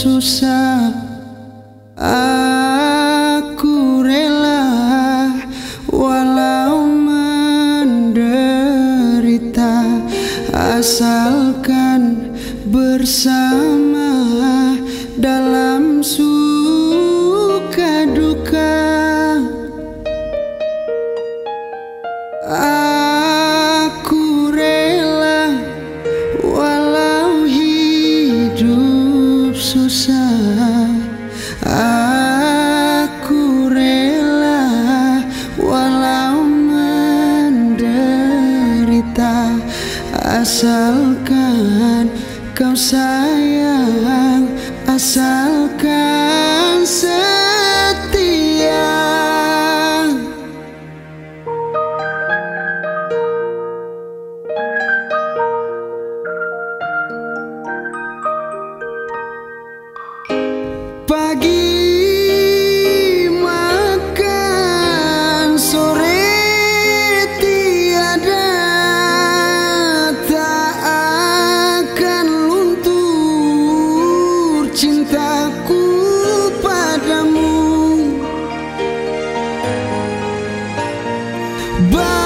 susah. Aku rela Walau menderita Asalkan bersama Dalam suka duka. Asalkan kau sayang Asalkan sayang Bye.